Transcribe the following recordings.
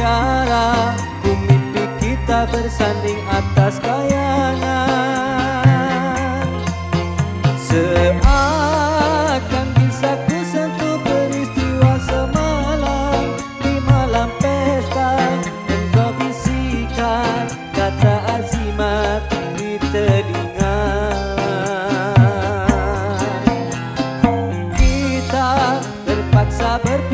mutiara Ku mimpi kita bersanding atas kayangan. Seakan bisa ku sentuh peristiwa semalam Di malam pesta Engkau bisikan kata azimat di telinga. Kita terpaksa berpisah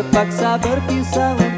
Terpaksa berpisah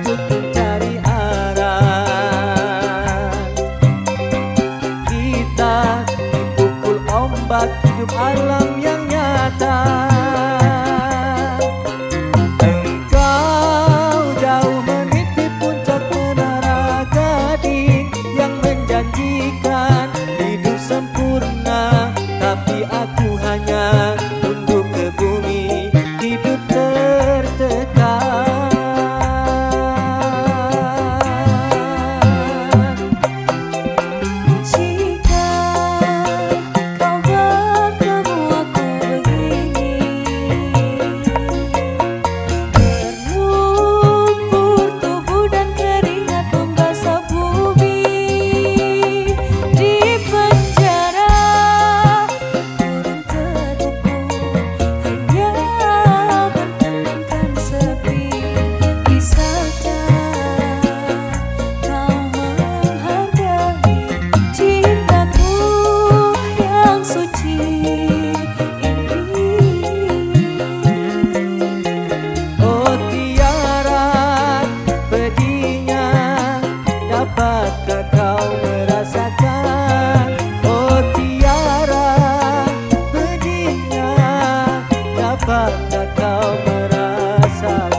Apakah kau merasa